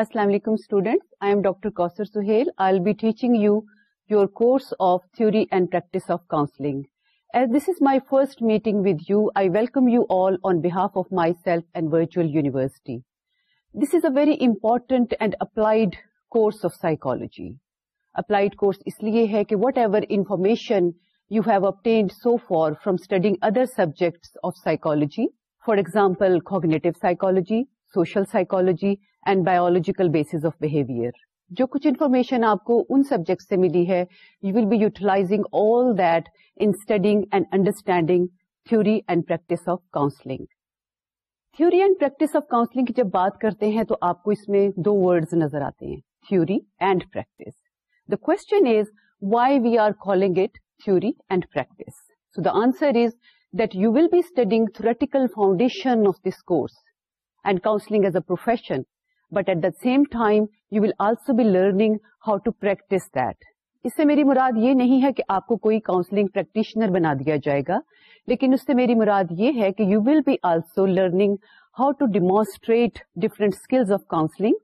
السلام علیکم students I am doctor Kausar Sohail I will be teaching you your course of theory and practice of counselling as this is my first meeting with you I welcome you all on behalf of myself and virtual university this is a very important and applied course of psychology applied course اس لیے ہے کہ whatever information you have obtained so far from studying other subjects of psychology for example cognitive psychology social psychology and biological bases of behaviour جو کچھ انفارمیشن آپ کو ان سبجیکٹ سے ملی ہے you will be utilising all that in studying and understanding theory and practice of counselling theory and practice of counselling کی جب بات کرتے ہیں تو آپ کو اس میں دو ورڈز نظر آتے ہیں theory and practice the question is why we are calling it theory and practice so the answer is that you will be studying theoretical foundation of this course and counselling as a profession but at the same time you will also be learning how to practise that اس سے میری مراد یہ نہیں ہے کہ آپ کو کوئی کاؤنسلنگ پریکٹیشنر بنا دیا جائے گا لیکن اس سے میری مراد یہ ہے کہ you will be also learning how to demonstrate different skills of counselling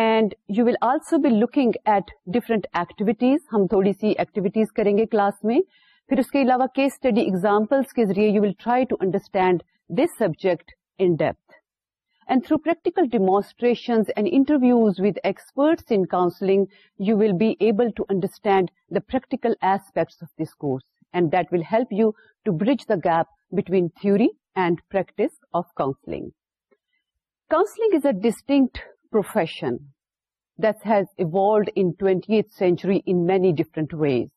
and you will also be looking at different activities ہم تھوڑی سی ایکٹیویٹیز کریں گے کلاس میں پھر اس کے علاوہ کیس اسٹڈی ایگزامپلس کے ذریعے you will try to understand this subject in depth And through practical demonstrations and interviews with experts in counseling, you will be able to understand the practical aspects of this course. And that will help you to bridge the gap between theory and practice of counseling. Counseling is a distinct profession that has evolved in 20th century in many different ways.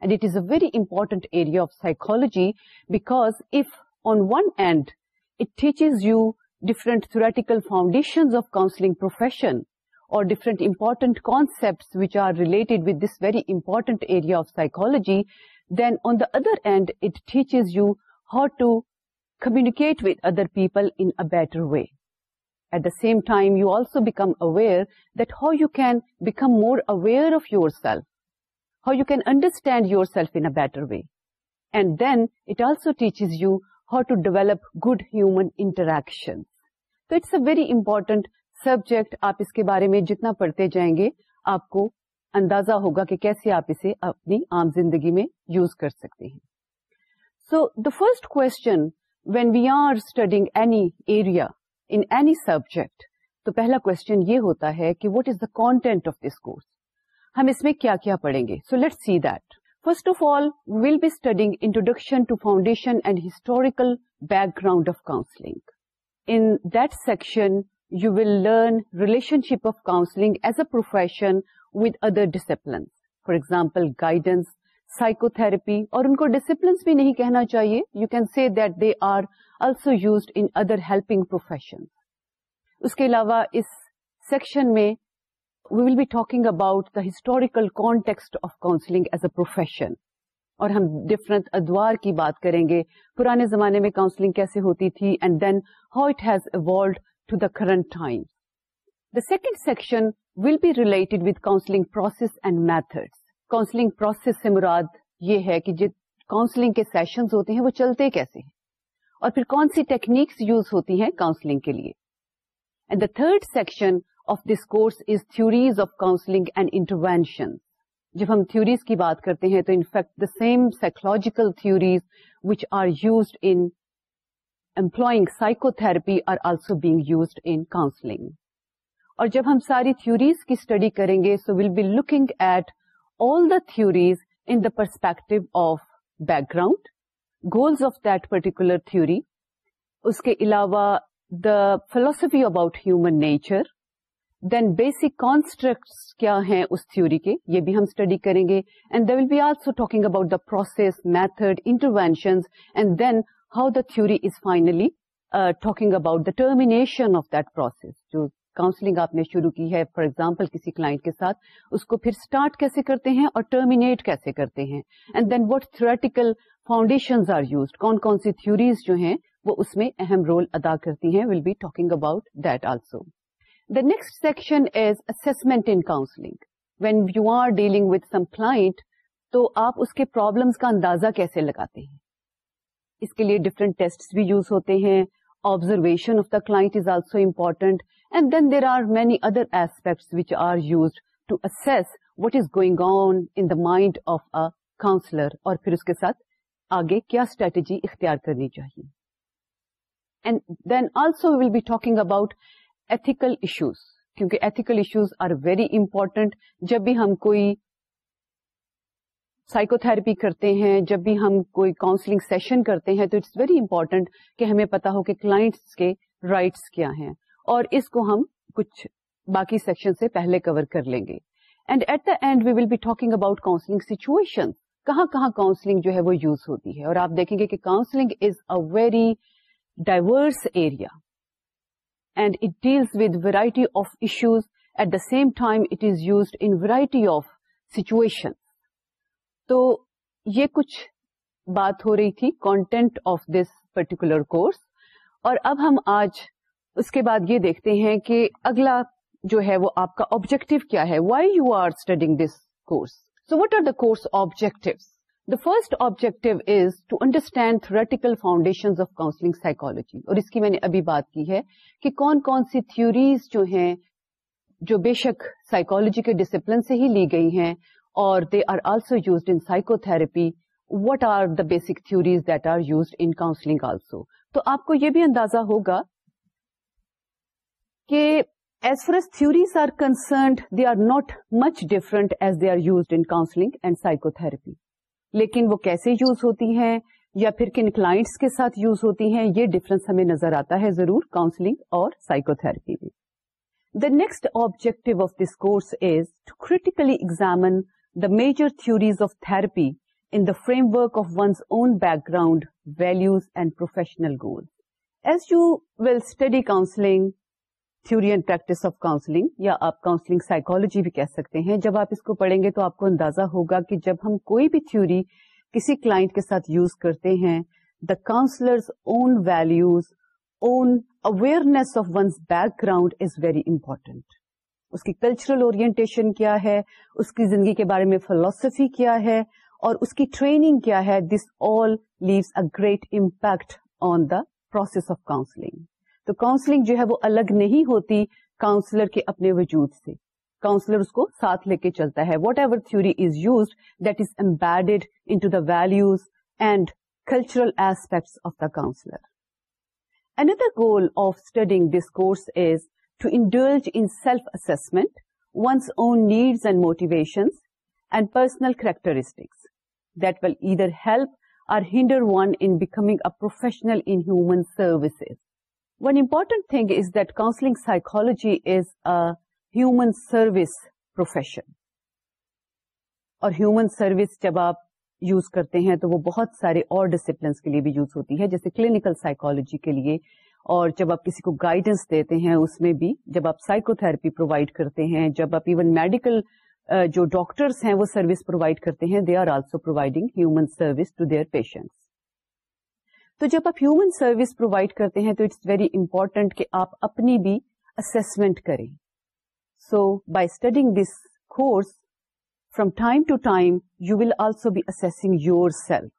And it is a very important area of psychology because if on one end it teaches you different theoretical foundations of counseling profession or different important concepts which are related with this very important area of psychology, then on the other end, it teaches you how to communicate with other people in a better way. At the same time, you also become aware that how you can become more aware of yourself, how you can understand yourself in a better way. And then it also teaches you how to develop good human interactions. It's a very important subject آپ اس کے بارے میں جتنا پڑھتے جائیں گے آپ کو اندازہ ہوگا کہ کیسے آپ اسے اپنی عام زندگی میں یوز کر سکتے ہیں so the first question when we are studying any area in any subject تو پہلا کوشچن یہ ہوتا ہے کہ what is the content of this course ہم اس میں کیا کیا پڑھیں گے so let see that first of all we'll be studying introduction to foundation and historical background of counselling in this section you will learn relationship of counselling as a profession with other disciplines for example guidance psychotherapy اور ان کو disciplines بھی نہیں کہنا چاہیے you can see that they are also used in other helping profession اس کے علاوہ اس سیکشن میں we will be talking about the historical context of counselling as a profession اور ہم ڈفرنٹ ادوار کی بات کریں گے پرانے زمانے میں کاؤنسلنگ کیسے ہوتی تھی and then how it has evolved to the current time the second section will be related with counselling process and method counselling process سے مراد یہ ہے کہ جو کاؤنسلنگ کے سیشنز ہوتے ہیں وہ چلتے کیسے ہیں اور پھر کون سی ٹیکنیکس یوز ہوتی ہیں کاؤنسلنگ کے لیے and the third section of this course is theories of counselling and intervention جب ہم تھیوریز کی بات کرتے ہیں تو in fact the same psychological theories which are used in employing psychotherapy are also being used in counselling اور جب ہم ساری تھیوریز کی اسٹڈی کریں گے so we'll be looking at all the theories in the perspective of background goals of that particular theory اس کے علاوہ the philosophy about human nature then basic construct کیا ہیں اس تھیوری کے یہ بھی ہم اسٹڈی کریں گے and they will be also talking about the process method intervention and then how the theory is finally talking about the termination of that process جو counselling آپ نے شروع کی ہے فار ایگزامپل کسی کلائنٹ کے ساتھ اس کو پھر اسٹارٹ کیسے کرتے ہیں اور ٹرمینیٹ کیسے کرتے ہیں and then what theoretical foundations are used کون کون سی تھیوریز جو ہیں وہ اس میں اہم رول ادا کرتی ہیں will be talking about that also next section is assessment in counselling when you are dealing with some class تو آپ اس کے پرابلمس کا اندازہ کیسے لگاتے ہیں اس کے لیے ڈفرینٹ ٹیسٹ بھی یوز ہوتے ہیں observation of the is also important and then there are many other aspects which are use to assess what is going on in the mind of a counsellor اور پھر اس کے ساتھ آگے کیا اسٹریٹجی اختیار کرنی چاہیے and then also will be talking about ethical issues کیونکہ ethical issues are very important جب بھی ہم کوئی سائیکو تھراپی کرتے ہیں جب بھی ہم کوئی کاؤنسلنگ سیشن کرتے ہیں تو اٹس ویری امپورٹنٹ کہ ہمیں پتا ہو کہ کلائنٹس کے رائٹس کیا ہیں اور اس کو ہم کچھ باقی سیکشن سے پہلے کور کر لیں گے and at the end we will be talking about counselling situation کہاں کہاں کاؤنسلنگ جو ہے وہ یوز ہوتی ہے اور آپ دیکھیں گے کہ counselling is a very diverse area and it deals with variety of issues at the same time it use in variety of situation تو یہ کچھ بات ہو رہی تھی content of this particular course اور اب ہم آج اس کے بعد یہ دیکھتے ہیں کہ اگلا جو ہے وہ آپ کا آبجیکٹو کیا ہے why you are studying this course so what are the course objective the first objective is to understand theoretical foundation of counselling psychology اور اس کی میں نے ابھی بات کی ہے کہ کون کون سی تھیوریز جو ہیں جو بے شک سائکالوجی کے ڈسپلن سے ہی لی گئی ہیں اور they are also used in psychotherapy what are the basic theories that are used in counselling also تو آپ کو یہ بھی اندازہ ہوگا کہ as far as theories are concerned they are not much different as they are used in counselling and psychotherapy لیکن وہ کیسے یوز ہوتی ہیں یا پھر کن کلائنٹس کے ساتھ یوز ہوتی ہیں یہ ڈفرنس ہمیں نظر آتا ہے ضرور کاؤنسلنگ اور سائکو تھراپی میں the next objective of this course is to critically examine the major theories of therapy in the framework of one's own background values and professional goal as you well study counselling theory and practice of counselling یا آپ counselling psychology بھی کہہ سکتے ہیں جب آپ اس کو پڑھیں گے تو آپ کو اندازہ ہوگا کہ جب ہم کوئی بھی تھیوری کسی کلائنٹ کے ساتھ یوز کرتے ہیں the counsellors own values own awareness of one's background is very important اس کی کلچرل اورینٹیشن کیا ہے اس کی زندگی کے بارے میں فلوسفی کیا ہے اور اس کی ٹریننگ کیا ہے this all leaves a great impact on the process of counselling تو کاؤنسلنگ جو ہے وہ الگ نہیں ہوتی کاؤنسلر کے اپنے وجود سے کاؤنسلر اس کو ساتھ لے کے چلتا ہے whatever theory is use that is embedded in to the values and cultural aspects of the counsellor another goal of study this course is to indulge in self assessment one's own needs and motivation and personal characteristics that will either help or hinder one in becoming a professional in human services one important thing is that counselling psychology is human service profession اور human service جب آپ use کرتے ہیں تو وہ بہت سارے اور ڈسپلنس کے لیے بھی یوز ہوتی ہے جیسے کلینکل سائیکولوجی کے لیے اور جب آپ کسی کو گائیڈنس دیتے ہیں اس میں بھی جب آپ سائیکو تھراپی پرووائڈ کرتے ہیں جب آپ ایون میڈیکل جو ڈاکٹرس ہیں وہ سروس پرووائڈ کرتے ہیں they are also providing human service to their patients تو جب آپ ہیومن سروس پرووائڈ کرتے ہیں تو اٹس ویری امپورٹنٹ کہ آپ اپنی بھی اسسمنٹ کریں so by studying this course from time to time you will also be assessing yourself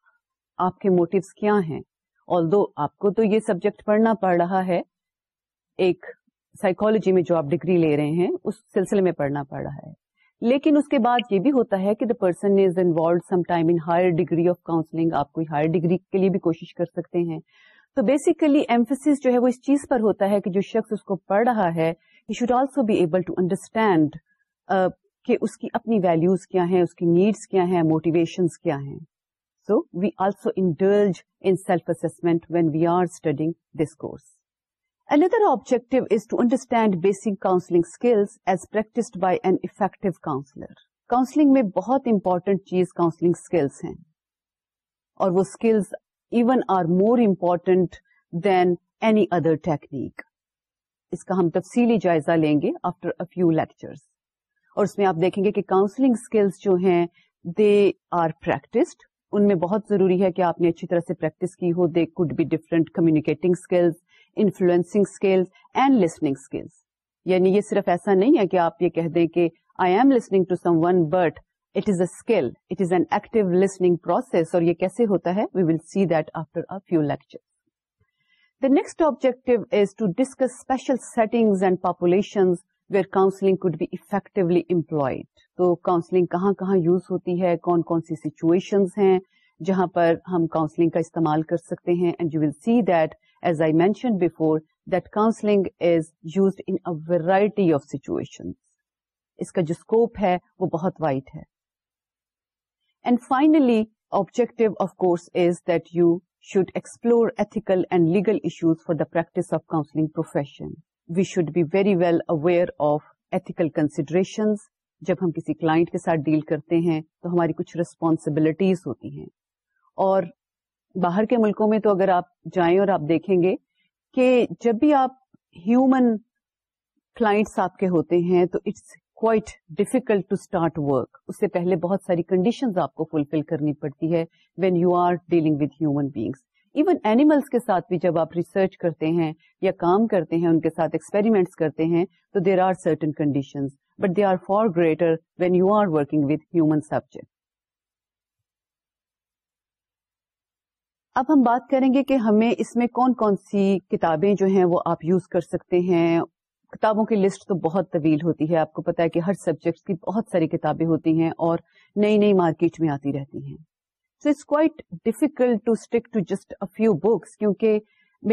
آپ کے موٹوس کیا ہیں دو آپ کو تو یہ سبجیکٹ پڑھنا پڑ رہا ہے ایک سائیکولوجی میں جو آپ ڈگری لے رہے ہیں اس سلسلے میں پڑھنا پڑ رہا ہے لیکن اس کے بعد یہ بھی ہوتا ہے کہ the person is involved some time in higher degree of counselling آپ کو ہائر ڈگری کے لیے بھی کوشش کر سکتے ہیں تو بیسیکلی ایمفیس جو ہے وہ اس چیز پر ہوتا ہے کہ جو شخص اس کو پڑھ رہا ہے you should also be able to understand کہ اس کی اپنی ویلوز کیا ہیں اس کی نیڈس کیا ہیں موٹیویشنس کیا ہیں so we also indulge in self assessment when we are studying this course another object is to understand basic counselling skills as practised by اینکٹو counsellor counselling میں بہت امپارٹینٹ چیز کاؤنسلنگ اسکلس ہیں اور وہ skills even are more important than any other technique اس کا ہم تفصیلی جائزہ لیں گے آفٹر افیو لیکچرس اور اس میں آپ دیکھیں گے کہ کاؤنسلنگ اسکلس جو ہیں دے آر پریکٹسڈ ان میں بہت ضروری ہے کہ آپ نے اچھی طرح سے پریکٹس کی ہو they could be different communicating skills influencing skills and listening skills یعنی یہ صرف ایسا نہیں ہے کہ آپ یہ کہہ دیں کہ I am listening to someone but it is a skill it is an active listening process اور یہ کیسے ہوتا ہے we will see that after a few lecture the next objective is to discuss special settings and populations where counselling could be effectively employed تو counselling کہاں کہاں use ہوتی ہے کون کون سی سچویشنز ہیں جہاں پر ہم کاؤنسلنگ کا استعمال کر سکتے ہیں and you will see that as I mentioned before counselling is use انچویشن اس کا جو اسکوپ ہے وہ بہت وائڈ ہے and finally objective of course is that you should explore ethical and legal issues for the practice of counselling profession we should be very well aware of ethical consideration جب ہم کسی client کے ساتھ deal کرتے ہیں تو ہماری کچھ ریسپانسبلٹیز ہوتی ہیں اور باہر کے ملکوں میں تو اگر آپ جائیں اور آپ دیکھیں گے کہ جب بھی آپ ہیومن کلائنٹس آپ کے ہوتے ہیں تو it's quite difficult to start work اس سے پہلے بہت ساری کنڈیشنز آپ کو فلفل کرنی پڑتی ہے when you are dealing with human beings even animals کے ساتھ بھی جب آپ ریسرچ کرتے ہیں یا کام کرتے ہیں ان کے ساتھ ایکسپیریمنٹس کرتے ہیں تو there are certain conditions but they are far greater when you are working with human subject اب ہم بات کریں گے کہ ہمیں اس میں کون کون سی کتابیں جو ہیں وہ آپ یوز کر سکتے ہیں کتابوں کی لسٹ تو بہت طویل ہوتی ہے آپ کو پتا ہے کہ ہر سبجیکٹ کی بہت ساری کتابیں ہوتی ہیں اور نئی نئی مارکیٹ میں آتی رہتی ہیں so it's quite difficult to stick to just a few books کیونکہ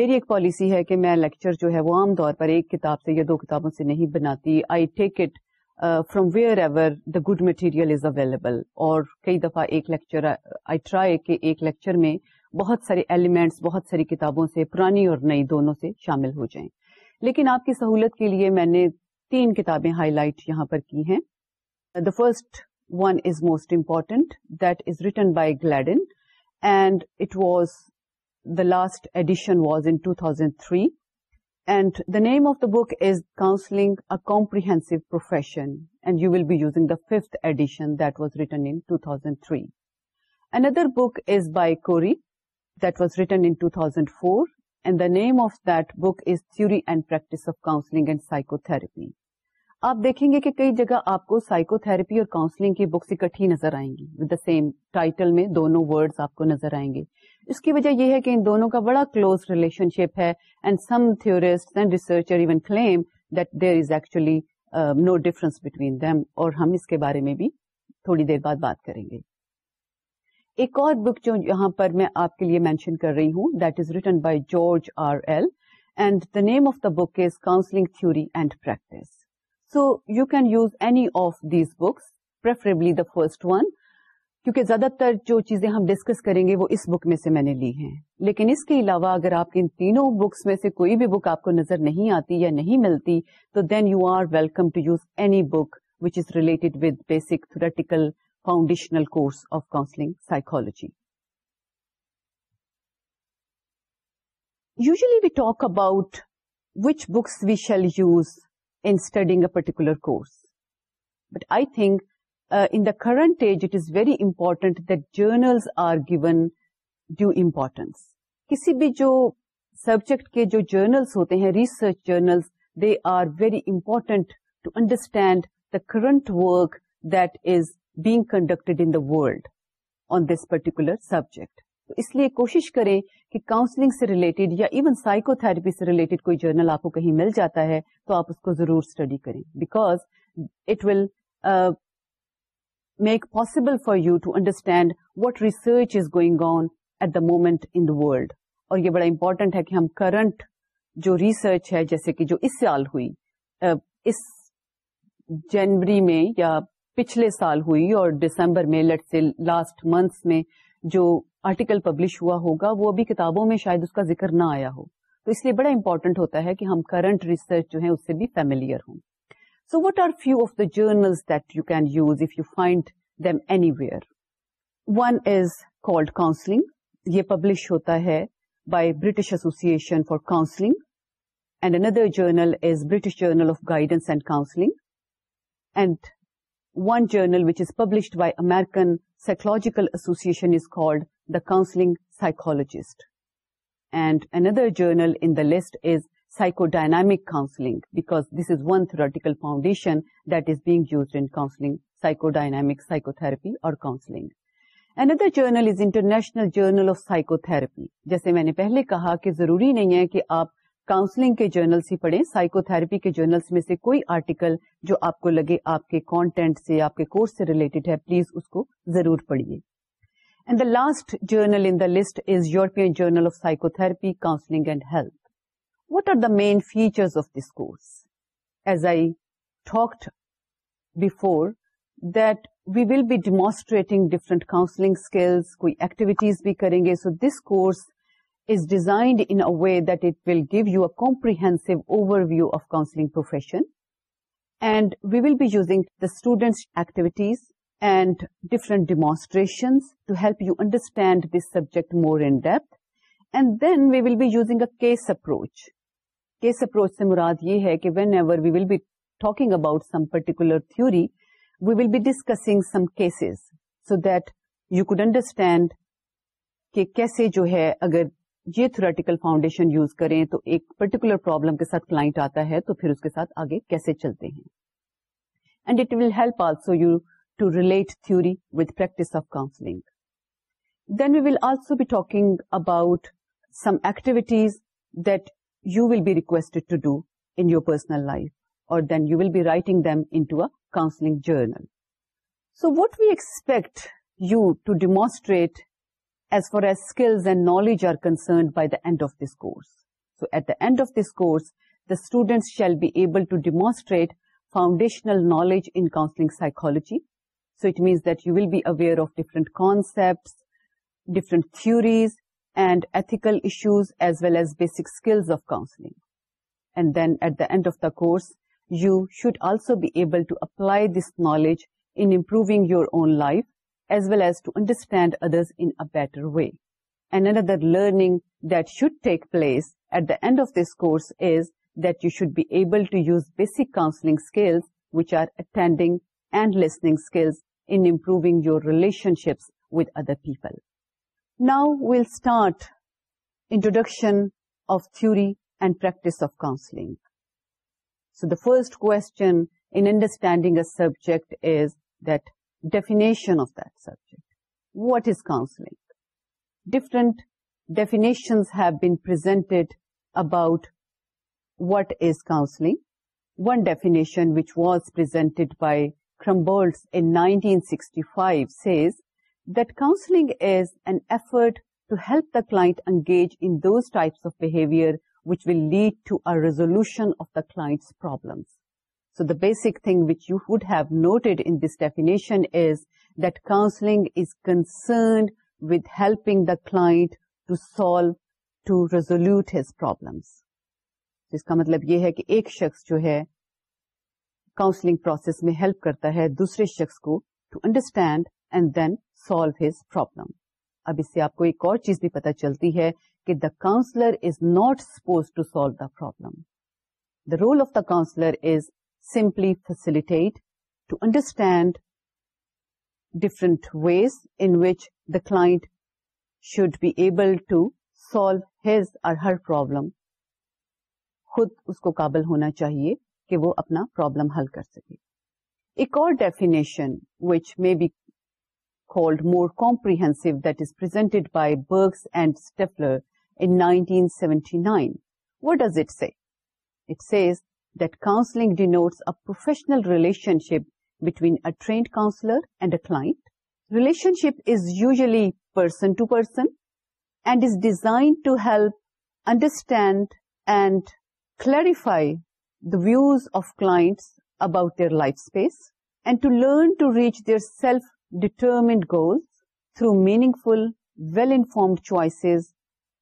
میری ایک پالیسی ہے کہ میں لیکچر جو ہے وہ عام طور پر ایک کتاب سے یا دو کتابوں سے نہیں بناتی I take it from wherever the good material is available اور کئی دفعہ ایک لیکچر آئی ٹرائی کہ ایک لیکچر میں بہت سارے ایلیمنٹس بہت ساری کتابوں سے پرانی اور نئی دونوں سے شامل ہو جائیں لیکن آپ کی سہولت کے لیے میں نے تین کتابیں ہائی لائٹ یہاں پر کی ہیں the first one is most important that is written by Gladding and it was the last edition was in two thousand three and the name of the book is counselling a comprehensive profession and you will be using the fifth edition that was written in two thousand three an book is by Corey that was written in 2004 and the of that book is is and practice of counselling and psycho Psychotherapy. آپ دیکھیں گے کہ کئی جگہ آپ کو psychotherapy اور counselling کی بکس اکٹھی نظر آئیں گی ود دا سیم ٹائٹل میں دونوں ورڈز آپ کو نظر آئیں گے اس کی وجہ یہ ہے کہ ان دونوں کا بڑا کلوز ریلیشن شپ ہے and some theorists researcher even claim that there is actually no difference between them اور ہم اس کے بارے میں بھی تھوڑی دیر بعد بات کریں گے ایک اور بک جو یہاں پر میں آپ کے لیے مینشن کر رہی ہوں that is written by George R L and the name of the book is counselling theory and practice so you can use any of these books preferably the first one کیونکہ زیادہ تر جو چیزیں ہم discuss کریں گے وہ اس بک میں سے میں نے لی ہیں لیکن اس کے علاوہ اگر آپ ان تینوں بکس میں سے کوئی بھی بک آپ کو نظر نہیں آتی یا نہیں ملتی تو then you are welcome to use any book which is related with basic theoretical foundational course of counselling psychology usually we talk about which books we shall use in studying a particular course but I think in the current age it is very important journals are given due importance کسی بھی جو subject کے جو journals ہوتے ہیں research journals they are very important to understand the current work that is being conducted in the world on this particular subject تو اس لیے کوشش کریں کہ کاؤنسلنگ سے ریلیٹڈ یا ایون سائیکو تھراپی سے ریلیٹڈ کوئی جرنل آپ کو کہیں مل جاتا ہے تو آپ اس کو ضرور اسٹڈی کریں because it will make possible for you to understand what research is going on at the moment in the world اور یہ بڑا امپورٹنٹ ہے کہ ہم کرنٹ جو ریسرچ ہے جیسے کہ جو اس سال ہوئی uh, اس جنوری میں یا پچھلے سال ہوئی اور دسمبر میں لٹ سے لاسٹ منتھس میں جو آرٹیکل پبلش ہوا ہوگا وہ ابھی کتابوں میں شاید اس کا ذکر نہ آیا ہو تو اس لیے بڑا امپورٹنٹ ہوتا ہے کہ ہم کرنٹ ریسرچ جو ہے اس سے بھی فیملیئر ہوں so what are few of the journal one is called counselling یہ پبلش ہوتا ہے by British association for counselling and another journal is British journal of guidance and counselling and one journal which is published by American psychological association and the counselling psychologist and another journal in the list psychodynamic counselling because this is one theoretical foundation that is being used in counselling psycho dynamic psycho therapy اور counselling another journal is international journal of psychotherapy جیسے میں نے پہلے کہا کہ ضروری نہیں ہے کہ آپ کاؤنسلنگ کے جرنلس ہی پڑھیں سائیکو تھراپی کے جرنلس میں سے کوئی آرٹیکل جو آپ کو لگے آپ کے کانٹینٹ سے آپ کے کورس سے ریلیٹڈ ہے پلیز اس کو ضرور پڑھیے and the last journal in the list is European journal of psychotherapy counselling and health what are the main feature of this course as I talked before that we will be demonstrating different counselling skills کوئی activities بھی کریں گے so this course is designed in a way that it will give you a comprehensive overview of counselling profession and we will be using the student activities and different demonstration to help you understand this subject more in depth and then we will be using case approach case approach سے مراد یہ ہے کہ whenever we will be talking about some particular theory we will be discussing some cases so that you could understand کہ کیسے جو ہے اگر یہ تھریٹیکل فاؤنڈیشن یوز کریں تو ایک پرٹیکولر پرابلم کے ساتھ کلائنٹ آتا ہے تو پھر اس کے ساتھ آگے کیسے چلتے ہیں and it will help also you to relate theory with practice of counselling then we will also be talking about some activities that you will be requested to do in your personal life اور then you will be writing them in counselling journal so what we expect you to demonstrate as far as skills and knowledge are concerned by the end of this course. So at the end of this course, the students shall be able to demonstrate foundational knowledge in counseling psychology. So it means that you will be aware of different concepts, different theories, and ethical issues, as well as basic skills of counseling. And then at the end of the course, you should also be able to apply this knowledge in improving your own life as well as to understand others in a better way. And another learning that should take place at the end of this course is that you should be able to use basic counseling skills, which are attending and listening skills, in improving your relationships with other people. Now we'll start introduction of theory and practice of counseling. So the first question in understanding a subject is that definition of that subject. What is counseling? Different definitions have been presented about what is counseling. One definition which was presented by Krumbolz in 1965 says that counseling is an effort to help the client engage in those types of behavior which will lead to a resolution of the client's problems. So the basic thing which you would have note in this definition is that counselling is concerned with helping the clients his کا مطلب یہ ہے کہ ایک شخص جو ہے counselling process میں ہیلپ کرتا ہے دوسرے شخص کو to understand and then solve his problem اب اس سے آپ کو ایک اور چیز بھی پتا چلتی ہے کہ the counsellor is not suppose to solve the problem the role of the counsellor is simply facilitated to understand different ways in which the client should be able to solve his or her problem خود اس کو قابل ہونا چاہیے کہ وہ اپنا problem حل کر سکے ایک اور definition which may be called more comprehensive that is by Burks اینڈلر seventy nine what does it say? It says that counseling denotes a professional relationship between a trained counselor and a client. Relationship is usually person to person and is designed to help understand and clarify the views of clients about their life space and to learn to reach their self-determined goals through meaningful, well-informed choices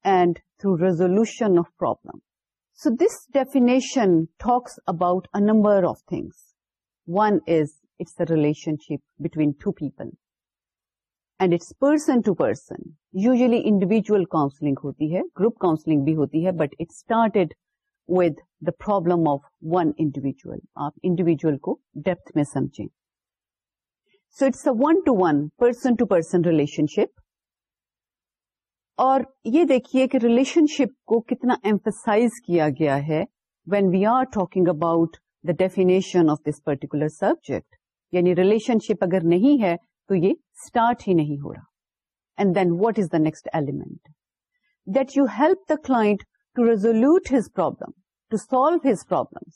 and through resolution of problems. So this definition talks about a number of things one is it's a relationship between two people and it's person to person usually individual counselling ہوتی ہے group counselling بھی ہوتی ہے but it started with the problem of one individual آپ individual کو depth میں سمجھیں so it's one to one person to person relationship اور یہ دیکھیے کہ ریلیشن شپ کو کتنا ایمفسائز کیا گیا ہے when we are talking about the definition of this particular subject یعنی ریلیشن شپ اگر نہیں ہے تو یہ اسٹارٹ ہی نہیں ہو رہا and then what is the next element that you help the client to resolute his problem to solve his problem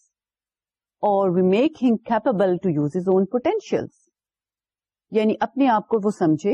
اور we make him capable to use his own potential یعنی اپنے آپ کو وہ سمجھے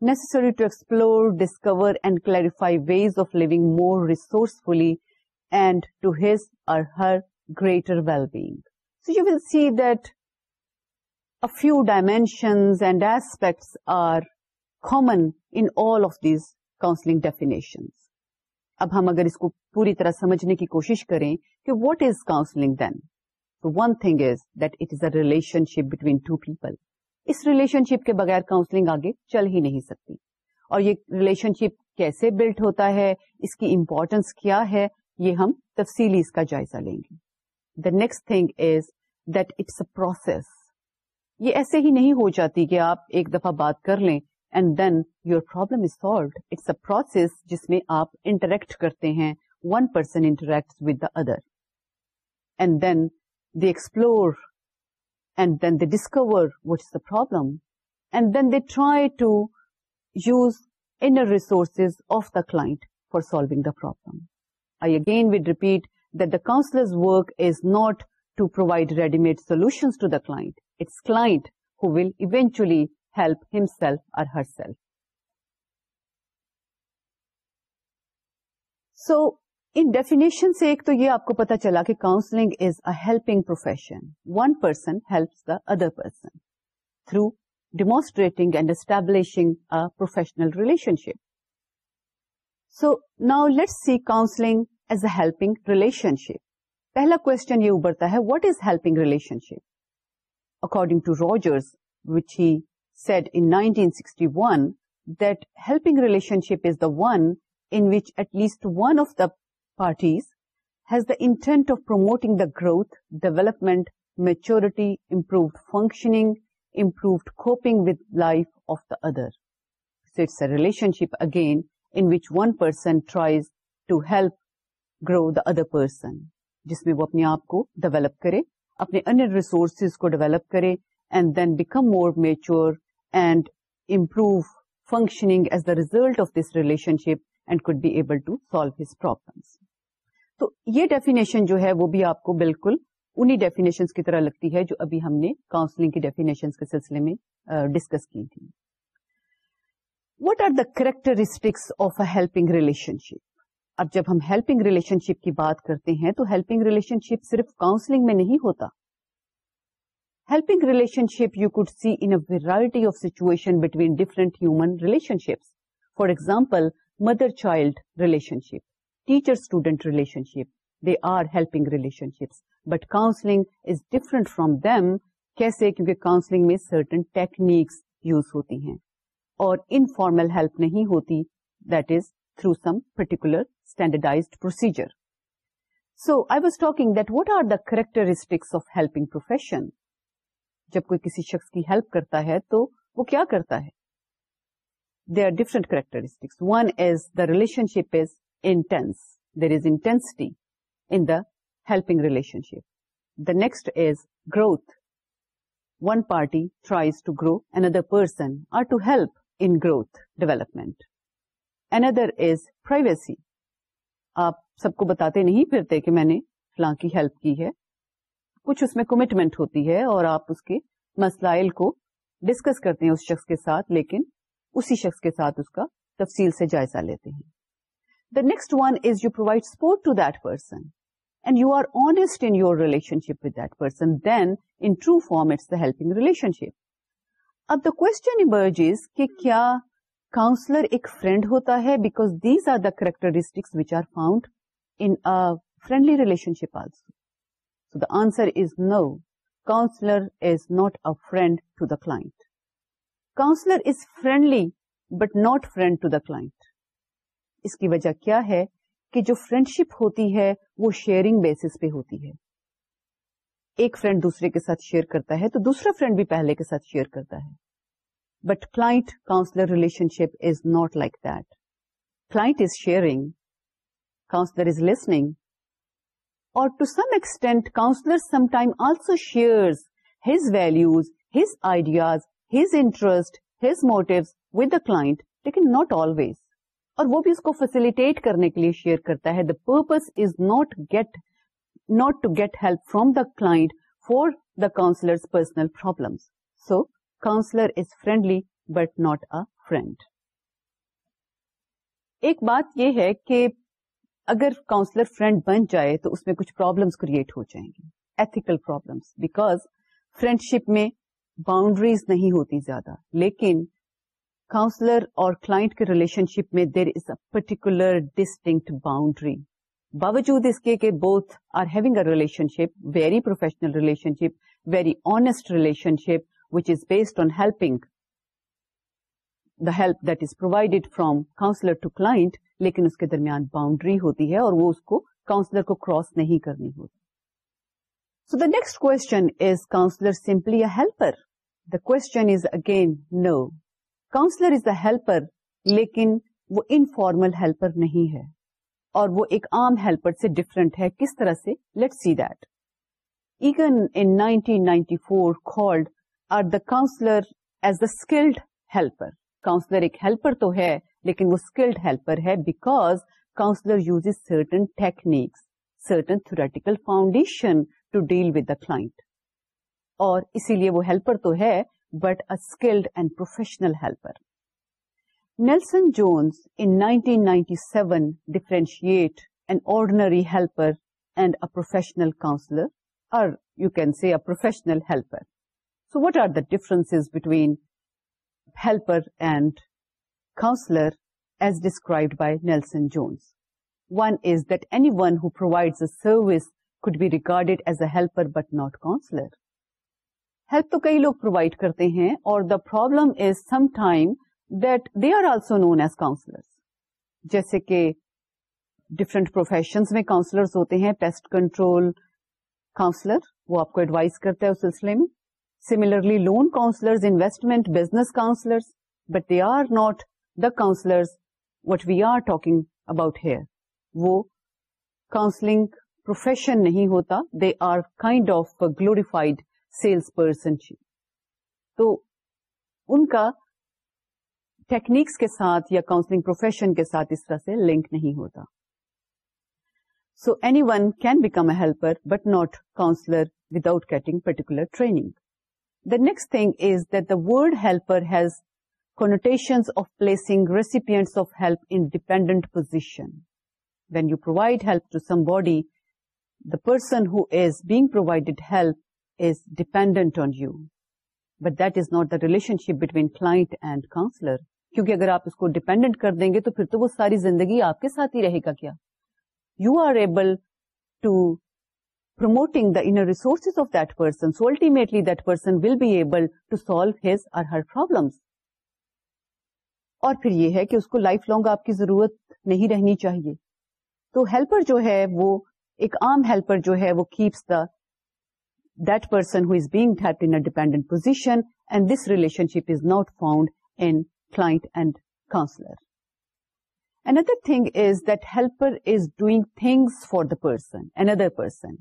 to explore discover and resourcefully ways of his more resourcefully and to being So her greater well being so you will see aspects few common and aspects are these counselling definitions. اب ہم اگر اس کو پوری طرح سمجھنے کی کوشش کریں کہ what is counselling then one thing is that it is a relationship between two people اس ریلیشن شپ کے بغیر کاؤنسلنگ آگے چل ہی نہیں سکتی اور یہ ریلیشن شپ کیسے بلڈ ہوتا ہے اس کی امپورٹینس کیا ہے یہ ہم تفصیلی اس کا جائزہ لیں گے the next thing is that it's a process یہ ایسے ہی نہیں ہو جاتی کہ آپ ایک دفعہ بات کر لیں and then your problem is solved it's a process جس میں آپ انٹریکٹ کرتے ہیں one person interact with the other and then explore and then they discover what's the problem, and then they try to use inner resources of the client for solving the problem. I again would repeat that the counselor's work is not to provide ready-made solutions to the client. It's client who will eventually help himself or herself. So ان definition سے ایک تو یہ آپ کو پتا چلا کہ counselling is a helping profession one person helps the other person through demonstrating and establishing professional relationship so now let's see counselling as a helping relationship پہلا کوشچن یہ ابھرتا ہے what is helping relationship according to Rogers which he said in 1961 that helping relationship is the one in which at least one of the parties has promoting of promoting the growth improved functioning, improved coping improved life with life of the other a relationship relation in again in person one person tries grow the other person جس میں وہ اپنے آپ کو develop کرے اپنے ان resources کو ڈیولپ کرے and then become more mature and improve functioning as the result of this relationship and could be able to solve his problems تو یہ ڈیفینیشن جو ہے وہ بھی آپ کو بالکل انہی ڈیفینیشن کی طرح لگتی ہے جو ابھی ہم نے کاؤنسلنگ کی ڈیفینیشن کے سلسلے میں ڈسکس کی تھی what are the characteristics of a helping relationship اب جب ہم ہیلپنگ ریلیشن شپ کی بات کرتے ہیں تو ہیلپنگ ریلیشن شپ صرف کاؤنسلنگ میں نہیں ہوتا helping relationship you could see in variety of situation between different human relationships for example mother child relationship teacher student relationship they are helping relationships but counselling is different from them کیسے کیونکہ counselling میں certain techniques use ہوتی ہیں اور informal help نہیں ہوتی that is through some particular standardise procedure so I was talking that what are the characteristics of helping profession جب کوئی کسی شخص کی ہیلپ کرتا ہے تو وہ کیا کرتا ہے they are different characteristics one is the relationship is intense there is intensity in the relationship the next is growth one party tries to grow another person or to help in growth development Another is privacy آپ سب کو بتاتے نہیں پھرتے کہ میں نے فلاں کی ہیلپ کی ہے کچھ اس میں کمٹمنٹ ہوتی ہے اور آپ اس کے مسائل کو ڈسکس کرتے ہیں اس شخص کے ساتھ لیکن اسی شخص کے ساتھ اس کا تفصیل سے جائزہ لیتے ہیں next one is you provide support to the person and you are honest relation with that person then an true form it's relationship اب داشچن کیا کاؤنسلر ایک فرینڈ ہوتا ہے because these are the characteristics which are found in friendly relationship also so the answer is no counsellor is not a friend to the client counsellor is friendly but not friend to the کلا اس کی وجہ کیا ہے کہ جو friend شپ ہوتی ہے وہ شیئرنگ بیسس پہ ہوتی ہے ایک فرینڈ دوسرے کے ساتھ شیئر کرتا ہے تو دوسرا فرینڈ بھی پہلے کے ساتھ شیئر کرتا ہے but client counsellor relationship is not like that client is sharing counsellor is listening اور to some extent counsellor some time also share his values his ideas his interest his motto with the client لیکن not always اور وہ بھی اس کو facilitate کرنے کے لیے share کرتا ہے the purpose is not get not to get help from the client for the counsellor personal problem so counsellor is friendly but not a friend ایک بات یہ ہے کہ اگر کاؤنسلر فرینڈ بن جائے تو اس میں کچھ پرابلمس کریٹ ہو جائیں گے ethical problems because friendship میں باؤنڈریز نہیں ہوتی زیادہ لیکن کاؤنسلر اور کلائنٹ کے ریلیشن شپ میں there is a particular distinct boundary باوجود اس کے کہ both are having a relationship very professional relationship very honest relationship which is based on helping the help that is provided from counsellor to client لیکن اس کے درمیان boundary ہوتی ہے اور وہ اس کو کاؤنسلر کو کراس نہیں کرنی ہوتی so the next question is counsellor simply a helper the question is again no counsellor is the helper لیکن وہ انفارمل ہیلپر نہیں ہے اور وہ ایک عام ہیلپر سے ڈفرنٹ ہے کس طرح سے let see that in 1994 called are the counsellor as the skilled helper counsellor ایک ہیلپر تو ہے لیکن وہ اسکلڈ ہیلپر ہے because counsellor use certain techniques certain theoretical foundation to deal with the اور اسی لیے وہ ہیلپر تو ہے but a skilled and professional helper. Nelson Jones in 1997 differentiate an ordinary helper and a professional counselor, or you can say a professional helper. So what are the differences between helper and counselor as described by Nelson Jones? One is that anyone who provides a service could be regarded as a helper but not counselor. Help تو کئی لوگ provide کرتے ہیں اور the problem is some time that they are also known as counsellor جیسے کہ different professions میں counsellors ہوتے ہیں پیسٹ کنٹرول کاؤنسلر وہ آپ کو ایڈوائز کرتا ہے اس سلسلے میں similarly loan counsellors investment business counsellors but they are not the counsellors what we are talking about here وہ کاؤنسلنگ پروفیشن نہیں ہوتا they are kind of glorified sales person چی تو ان کا ٹیکنیکس کے ساتھ یا کاؤنسلنگ پروفیشن کے ساتھ اس طرح سے لنک نہیں ہوتا so anyone can become a helper but not counsellor without getting particular training the next thing is that the word helper has connotations of placing recipients of help in dependent position. When you provide help to somebody, the person who is being provided help and and کیونکہ اگر آپ اس کو dependent کر دیں گے تو وہ ساری زندگی آپ کے ساتھ ہی رہے گا کیا you are able resources of that person so that person will be to solve his or her problem اور پھر یہ ہے کہ اس کو لائف لانگ آپ کی ضرورت نہیں رہنی چاہیے تو ہیلپر جو ہے وہ ایک عام ہیلپر جو ہے وہ keeps the one who is being dependent position and this relationship is not found in client counsellor and other thing is helper is doing things for the person and other person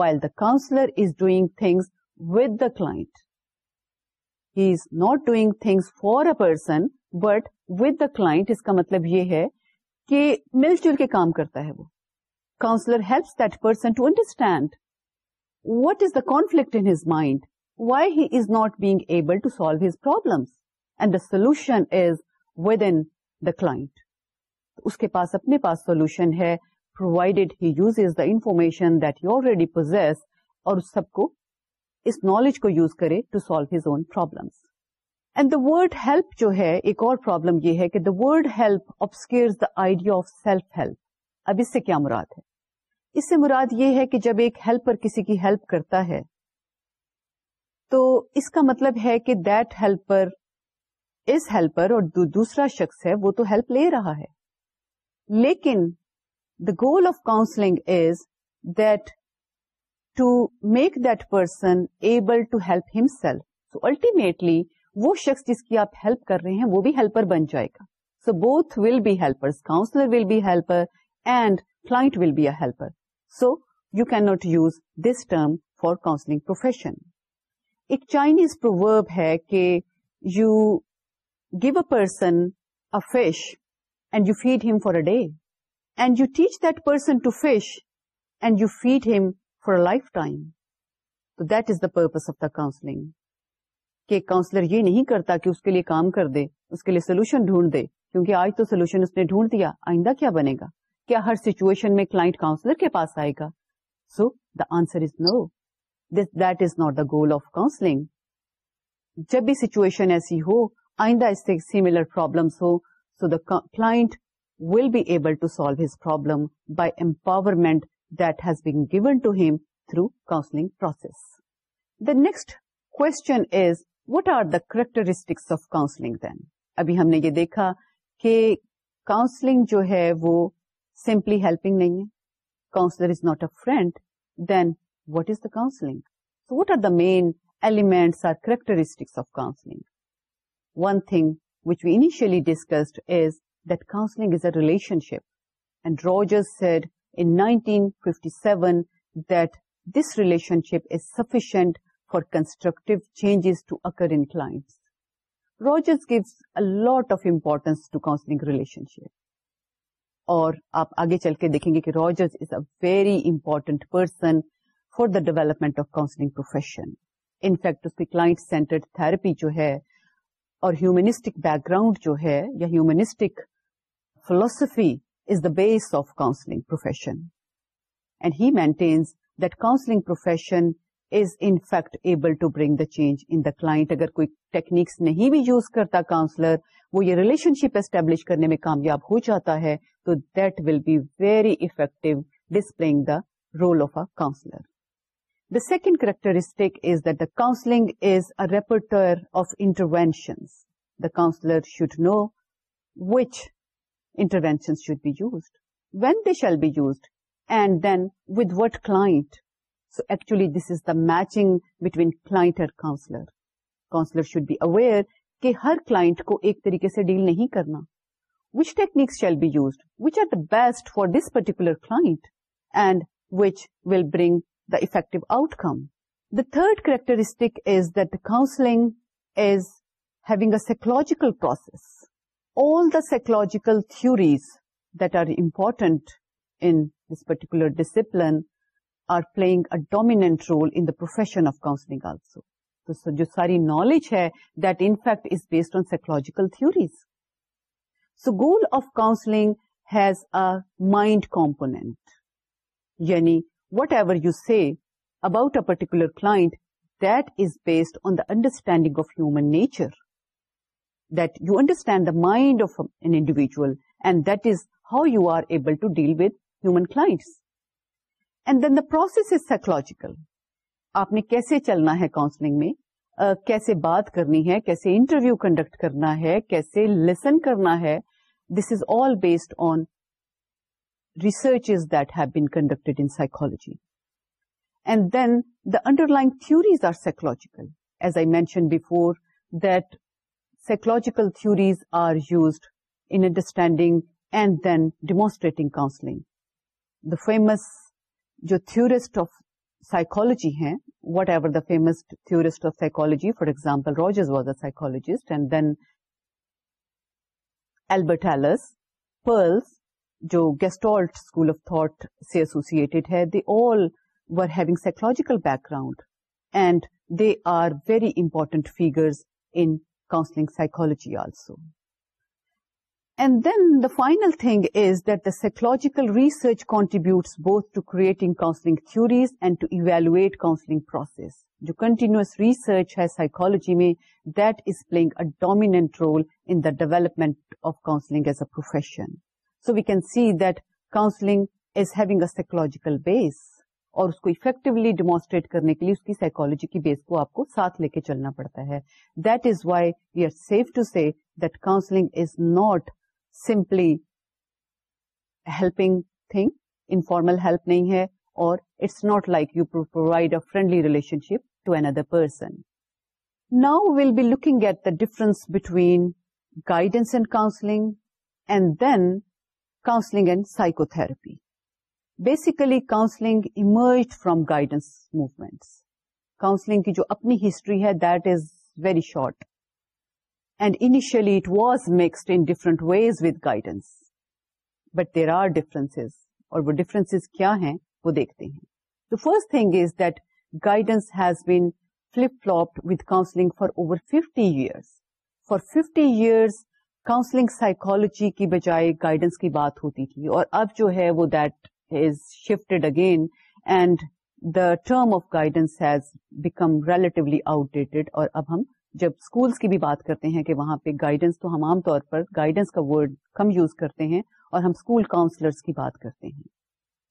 while the counsellor is doing things with the client not doing things for a person but with the client اس کا مطلب یہ ہے کہ مل جل کے کام کرتا ہے وہ counsellor helps the person to understand what is the conflict in his mind why he is not being able to solve his per solution is with in the class کے پاس اپنے پاس سولوشن ہے provided he use the information that you already possess اور سب کو اس knowledge کو یوز کرے to solve his own problem and the word help جو ہے ایک اور پرابلم یہ ہے کہ the word help obscure idea of self help اب اس سے کیا مراد ہے اس سے مراد یہ ہے کہ جب ایک ہیلپر کسی کی ہیلپ کرتا ہے تو اس کا مطلب ہے کہ دیٹ ہیلپر اس ہیلپر اور دو دوسرا شخص ہے وہ تو ہیلپ لے رہا ہے لیکن the goal of counselling is that to make that person able to help himself ultimately وہ شخص جس کی آپ ہیلپ کر رہے ہیں وہ بھی ہیلپر بن جائے گا so both will be helper counsellor will be helper and client will be a helper so you can not use this term for counselling profession ایک چائنیز پروورب ہے کہ you give a person a fish and you feed him for a day and you teach that person to fish and you feed him for a lifetime تو that is the purpose of the counselling کہ counsellor یہ نہیں کرتا کہ اس کے لیے کام کر دے اس کے لیے سولوشن ڈھونڈ دے کیونکہ آج تو سولوشن اس نے ڈھونڈ دیا آئندہ کیا بنے گا کیا ہر سچویشن میں کلاٹ کاؤنسلر کے پاس آئے گا so the answer is no that is not the goal of counselling جب بھی سچویشن ایسی ہو آئندہ اس سے سیملر ہو so the problem will be able to solve his problem by empowerment that has been given to him through counselling process the next question is what are the characteristics of counselling then ابھی ہم نے یہ دیکھا کہ counselling جو ہے وہ simply helping nahi hai. Counselor is not a friend, then what is the counseling? So what are the main elements or characteristics of counseling? One thing which we initially discussed is that counseling is a relationship. And Rogers said in 1957 that this relationship is sufficient for constructive changes to occur in clients. Rogers gives a lot of importance to counseling relationship. اور آپ آگے چل کے دیکھیں گے کہ Rogers is a very important person for the development of counselling profession in fact اس کی کلائنٹ سینٹرڈ تھراپی جو ہے اور ہیومنسٹک بیک گراؤنڈ جو ہے یا humanistic philosophy is the base of counselling profession and he maintains that counselling profession is fact able to bring the change in the client اگر کوئی ٹیکنیکس نہیں بھی یوز کرتا کاؤنسلر وہ یہ ریلیشن شپ اسٹیبلش کرنے میں کامیاب ہو جاتا ہے تو that will be very effective dispel the role of a counsellor the second characteristic is that the counselling is repertoire of the counsellor should know which intervention should be used when they shall be used and then with what client so actually this is the matching between client and counsellor counsellor should be aware کہ ہر client کو ایک طریقے سے deal نہیں کرنا shall be used which are the best for this particular client and which will bring the effect outcome the third characteristic is that counselling is having a psychological process all the psychological theories there important this particular discipline are playing a dominant role in profession of counselling also تو جو ساری knowledge ہے that it is based on psychological theories so goal of counselling has mind component یعنی whatever you see about a particular client that is based on the understanding of human nature that you understand the mind of an individual and that is how you are able to deal with human class and then the process is psychological آپ نے کیسے چلنا ہے counselling میں کیسے بات کرنی ہے کیسے انٹرویو کنڈکٹ کرنا ہے کیسے لسن کرنا ہے This is all based on researches that have been conducted in psychology. And then the underlying theories are psychological. As I mentioned before, that psychological theories are used in understanding and then demonstrating counseling. The famous jo theorist of psychology hai, whatever the famous theorist of psychology, for example, Rogers was a psychologist, and then Albert Ellis Perls جو Gestalt school of thought سے associated ہے all were having psychological background and they are very important figures in counselling psychology also and then the final thing is that the psychological research contributes both to creating counselling theories and to evaluate counselling process جو continuous research ہے psychology میں that is playing a dominant role in the development of counselling as a profession so we can see that counselling is having a psychological base اور اس کو effectively demonstrate کرنے کے لیے اس کی سائیکولوجی کی بیس کو آپ کو ساتھ لے کے چلنا پڑتا ہے that is why we are safe to see that counselling is not simply helping thing informal help نہیں ہے اور it's not like you provide a friendly relationship person now we'll be looking at the difference between guidance and counselling and then counselling and psychotherapy basically counselling from guidance movements counselling کی جو اپنی history ہے that is very short and initially it was maxed in different ways with guidance but there are difference اور وہ difference کیا ہیں وہ دیکھتے ہیں the first thing is that guidance has been flip flop with counselling for over fifty years for fifty years counselling psychology کی بجائے guidance کی بات ہوتی تھی اور اب جو ہے وہ that has shifted again and the term of guidance has become relatively outdated اور اب ہم جب اسکولس کی بھی بات کرتے ہیں کہ وہاں پہ گائیڈنس تو ہم عام طور پر گائیڈنس کا ورڈ کم یوز کرتے ہیں اور ہم اسکول کاؤنسلرس کی بات کرتے ہیں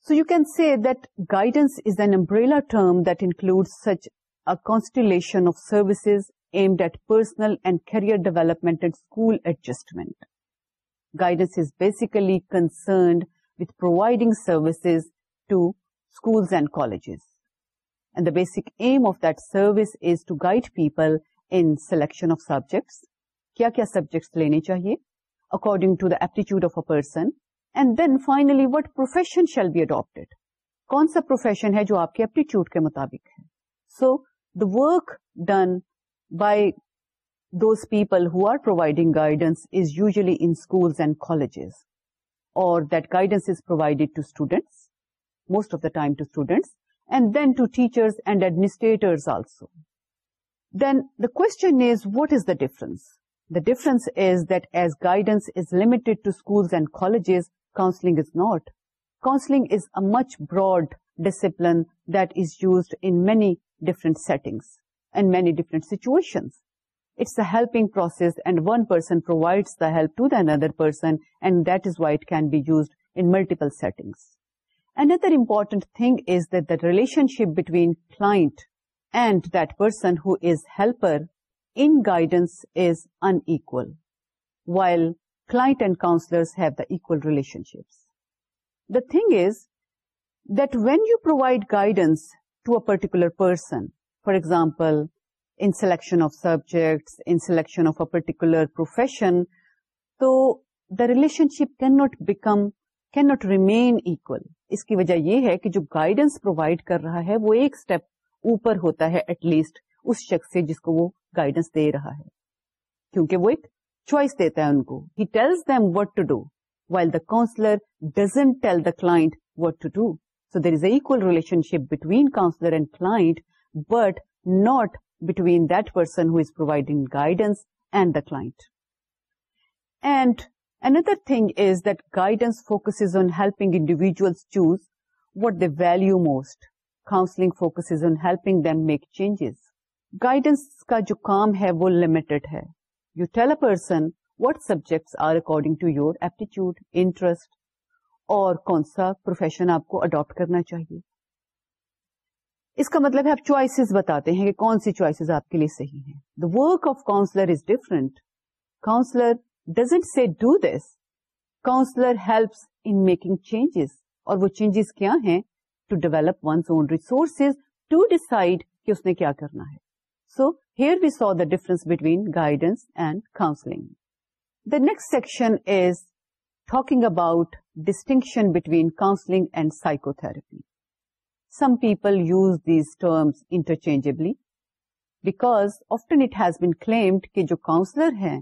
so you can see that guidance is an umbrella term that include such a constellation of services aimed at personal and career development school adjustment guidance is basically concerned with providing services schools and colleges and the basic aim of that service is to guide people in selection of subjects کیا کیا سبجیکٹس لینے چاہیے according to the aptitude of a person and then finally what profession shall be adapted کون سا profession ہے جو آپ کے ایپٹیچیوڈ کے مطابق ہے so the work done by those people are providing guidance usually and colleges اور guidance is that as guidance led and colleges, counseling is not. Counseling is a much broad discipline that is used in many different settings and many different situations. It's a helping process, and one person provides the help to the another person, and that is why it can be used in multiple settings. Another important thing is that the relationship between client and that person who is helper in guidance is unequal. While Claude caught when you provide guidance to a particular of subjects profession تو the relationship can not become can not ریمینکل اس کی وجہ یہ ہے کہ جو guidance provide کر رہا ہے وہ ایک اسٹیپ اوپر ہوتا ہے ایٹ لیسٹ اس شخص سے جس کو وہ گائیڈنس دے رہا ہے کیونکہ وہ چوائس دیتا ہے ان کو he tells them what to do while the counsellor doesn't tell the client what to do so there is a relationship between counsellor and client but not between that person who is providing guidance and the client and another thing is that guidance focus on helping individual choose what they value most counselling focus on helping them make changes guidance کا جو کام ہے وہ limit ہے you tell a person what subject are according to your aptitude interest اور کون سا profession آپ کو اڈاپٹ کرنا چاہیے اس کا مطلب ہے آپ چوائسیز بتاتے ہیں کہ کون سی چوائسیز آپ کے لیے صحیح ہیں the work of counsellor is different counsellor doesn't see do this counsellor helps in making changes اور وہ چینجز کیا ہیں to develop one's own resources to decide کہ اس نے کیا کرنا ہے so here we saw the difference between guidance and counselling the next section about distinction between counselling and psychotherapy some people use these terms interchangeably back often it has been claimed کہ جو counsellor ہیں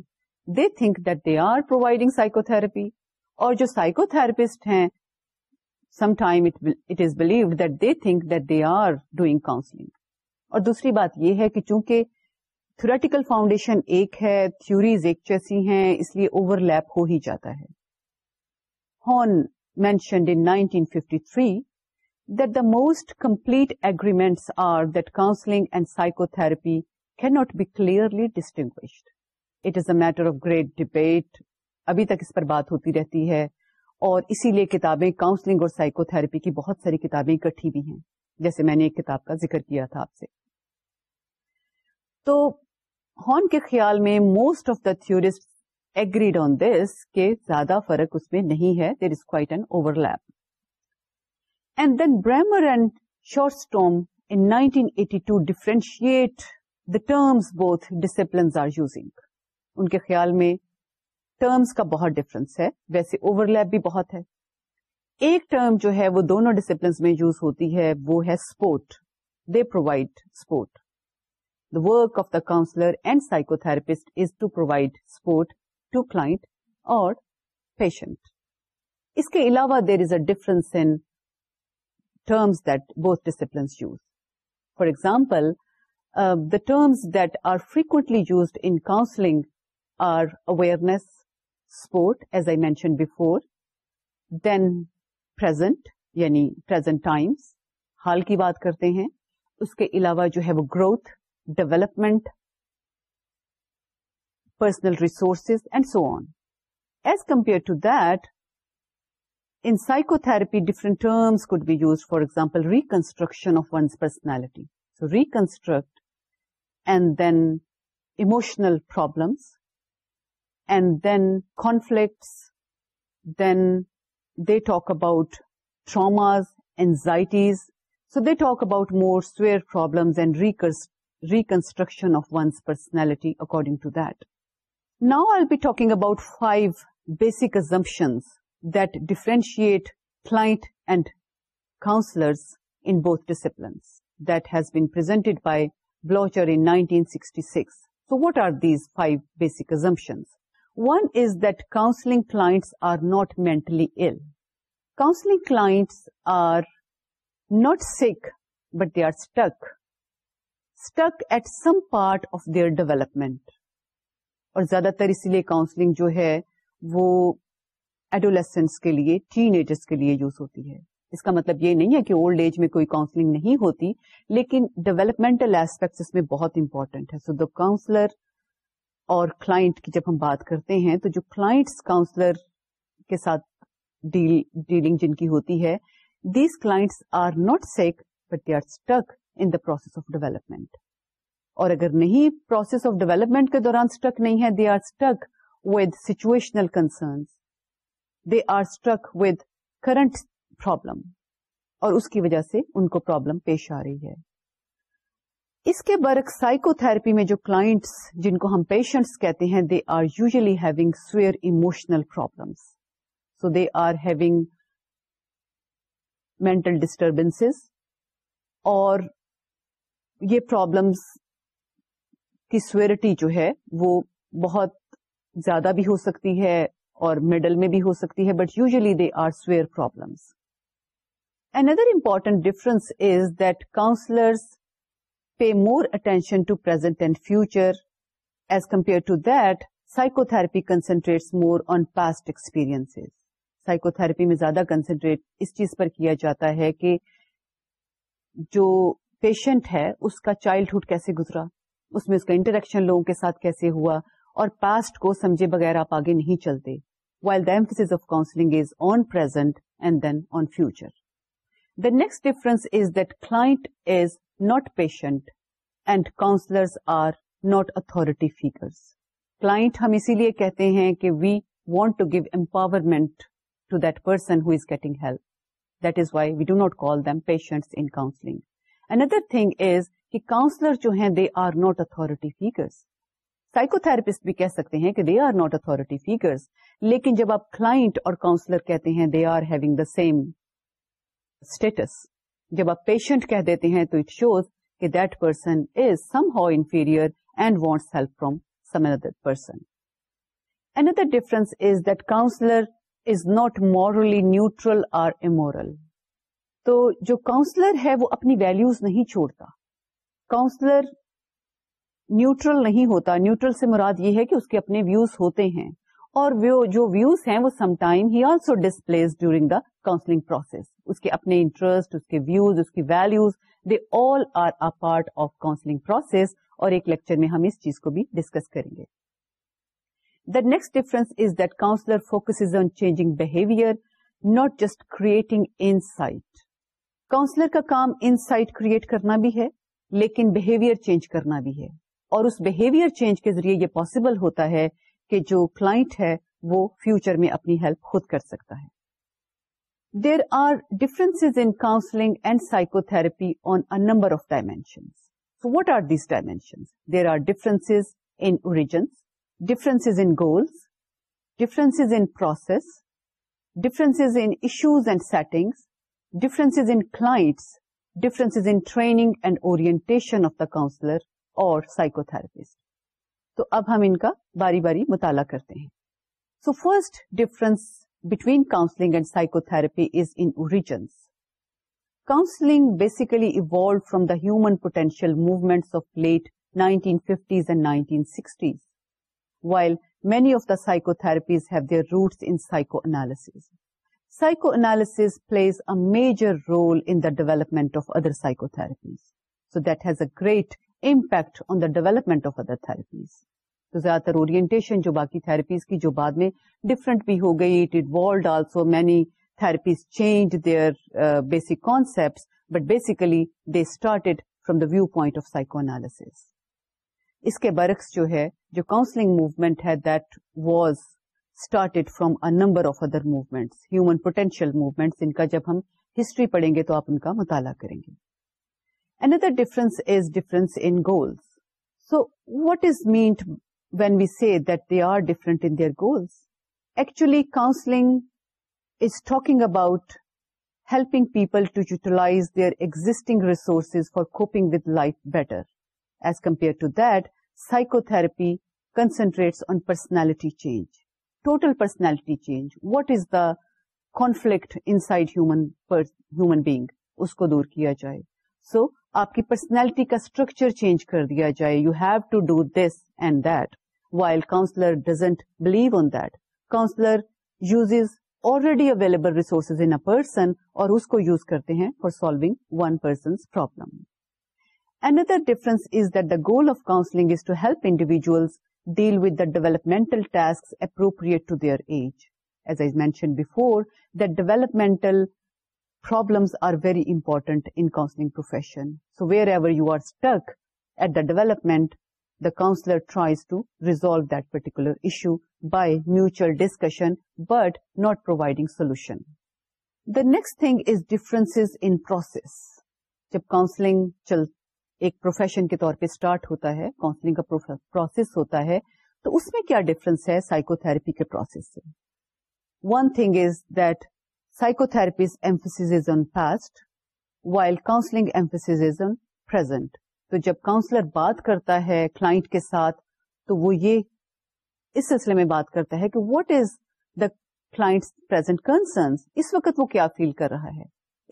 they think that they are providing psychotherapy اور جو psychotherapist ہیں some time it is believe that they think that they are doing counselling اور دوسری بات یہ ہے کہ چونکہ تھوریٹیکل فاؤنڈیشن ایک ہے تھوریز ایک جیسی ہیں اس لیے اوور لیپ ہو ہی جاتا ہے Horn mentioned in clearly distinguished it is a matter of great debate ابھی تک اس پر بات ہوتی رہتی ہے اور اسی لیے کتابیں کاؤنسلنگ اور سائکو تھراپی کی بہت ساری کتابیں اکٹھی بھی ہیں جیسے میں نے ایک کتاب کا ذکر کیا تھا آپ سے تو ہارن کے خیال میں most of the تھورسٹ agreed on this کے زیادہ فرق اس میں نہیں ہے there is quite an overlap and then Burma and short in nineteen eighty two terms both disciplines are using ان کے خیال میں ٹرمس کا بہت ڈفرنس ہے ویسے اوور لیپ بھی بہت ہے ایک ٹرم جو ہے وہ دونوں ڈسپلنس میں یوز ہوتی ہے وہ ہے support they provide support the work of the counsellor and psychotherapist is to provide support to client اور پیشنٹ اس کے علاوہ there is a difference in terms that both disciplines use for example the terms that are frequently used in counselling are awareness support as I mention before then part یعنی present Times حال کی بات کرتے ہیں اس کے علاوہ جو ہے وہ growth development, personal resources, and so on. As compared to that, in psychotherapy, different terms could be used. For example, reconstruction of one's personality. So reconstruct, and then emotional problems, and then conflicts. Then they talk about traumas, anxieties. So they talk about more severe problems and reconstruction of one's personality according to that. Now I'll be talking about 5 basic assumptions that differentiate client and counselors in both disciplines that has been presented by Blocher in 1966. So what are these 5 basic assumptions? One is that counseling clients are not mentally ill. Counseling clients are not sick, but they are stuck. Stuck at some part of their development اور زیادہ تر اسی لیے counselling جو ہے وہ adolescence کے لیے ٹین ایجرس کے لیے یوز ہوتی ہے اس کا مطلب یہ نہیں ہے کہ اولڈ ایج میں کوئی کاؤنسلنگ نہیں ہوتی لیکن ڈیولپمنٹل ایسپیکٹس اس میں بہت امپورٹینٹ ہے سو دا کاؤنسلر اور کلائنٹ کی جب ہم بات کرتے ہیں تو جو کلائنٹس کاؤنسلر کے ساتھ ڈیلنگ جن کی ہوتی ہے these class are not sick but they are stuck in the process of development اور اگر نہیں پروسیس آف ڈیولپمنٹ کے دوران اسٹرک نہیں ہے they are stuck with situational concerns they are struct with current problem اور اس کی وجہ سے ان کو پرابلم پیش آ رہی ہے اس کے برق سائیکو تھرپی میں جو کلائنٹس جن کو ہم پیشنٹس کہتے ہیں they are usually having severe emotional problems so they are having mental disturbance اور یہ پرابلمس کی سویئرٹی جو ہے وہ بہت زیادہ بھی ہو سکتی ہے اور مڈل میں بھی ہو سکتی ہے but usually they are severe problems another important difference is that counsellors pay more attention to present and future as compare to that psychotherapy concentrate more on past experience psychotherapy میں زیادہ concentrate اس چیز پر کیا جاتا ہے کہ جو patient ہے اس کا چائلڈہڈ کیسے گزرا اس میں اس کا انٹریکشن لوگوں کے ساتھ کیسے ہوا اور پاسٹ کو سمجھے بغیر آپ آگے نہیں چلتے while the aims of counselling is on present and then on future the next difference is that client is not patient and counsellors are not authority figures client ہم اسی لیے کہتے ہیں کہ we want to give empowerment to that person who is getting help that is why we do not call them patient in counselling another thing is کہ counsellor جو ہیں they are not authority figures psychotherapist بھی کہہ سکتے ہیں کہ they are not authority figures لیکن جب آپ کلاٹ اور کاؤنسلر کہتے ہیں they are having the same status جب آپ پیشنٹ کہہ دیتے ہیں تو اٹ شوز کہ that person is somehow inferior and wants help from some another person other difference is that counsellor is not morally neutral or amoral تو جو counsellor ہے وہ اپنی ویلوز نہیں چھوڑتا کاؤنسلر نیوٹرل نہیں ہوتا نیوٹرل سے مراد یہ ہے کہ اس کے اپنے ویوز ہوتے ہیں اور جو ویوز ہیں وہ سم ٹائم ہی also displays during the counselling process اس کے اپنے انٹرسٹ اس کے ویوز اس کی values all are a part of counselling process اور ایک لیکچر میں ہم اس چیز کو بھی ڈسکس کریں گے the next difference is that counsellor focus on changing behaviour not just creating insight counsellor کا کام ان سائٹ کریٹ کرنا بھی ہے لیکن بہیویئر چینج کرنا بھی ہے اور اس بہیویئر چینج کے ذریعے یہ پاسبل ہوتا ہے کہ جو کلائنٹ ہے وہ فیوچر میں اپنی ہیلپ خود کر سکتا ہے there are difference in counselling and psychotherapy on a number of so what are these dimension there are in انیجنس difference in goals difference in process difference in issues and settings difference in clients difference in training and اویرشن of the counsellor اور psychotherapist تو اب ہم ان کا باری باری مطالعہ کرتے ہیں so first difference between counselling and psychotherapy is in origins counselling basically evolve from the human potential movements of late nineteen fifties and nineteen sixties while many of the psychotherapies have their roots in psychoanalysis psychoanalysis plays a major role in the development of other psychotherapies so that has a great impact on the development of other therapies تو زیادہ تر orientation جو باقی therapies کی جو بعد میں different بھی ہو گئی it it also many therapies change their basic concept but basically they started from the view point of psychoanalysis اس کے برعکس جو ہے جو کاؤنسلنگ موومینٹ ہے that was started from a number of other movements human potential movements ان کا جب ہم ہسٹری پڑیں گے تو آپ ان کا مطالعہ کریں گے another difference is difference in goals so what is meant when we see that they are different in their goals actually counselling is talking about helping people utilise their existing resources for coping with life better as compare to psychotherapy concentrates on personality change total personality change what is the conflict in the human being اس کو دور کیا جائے so آپ کی personality کا structure change کر دیا جائے you have to do this and that while counsellor doesn't believe on that counsellor uses is already available resources in a person اور اس کو یوز کرتے ہیں for solving one person problem and other difference is that the goal of counselling is to help deal with the developmental task appropriate to their age as I mention before the developmental problems are very important counselling profession so wherever you are stuck at the development the counsellor tries to resolve that particular issue by mutual discussion but not providing solution the next thing is difference in process جب counselling چل ایک profession کے طور پہ start ہوتا ہے counselling کا process ہوتا ہے تو اس میں کیا ڈفرنس ہے سائیکو تھراپی کے پروسیس سے one thing is that psychotherapies on past while counselling on present تو جب کاؤنسلر بات کرتا ہے کلائنٹ کے ساتھ تو وہ یہ اس سلسلے میں بات کرتا ہے کہ what is the class concerns اس وقت وہ کیا فیل کر رہا ہے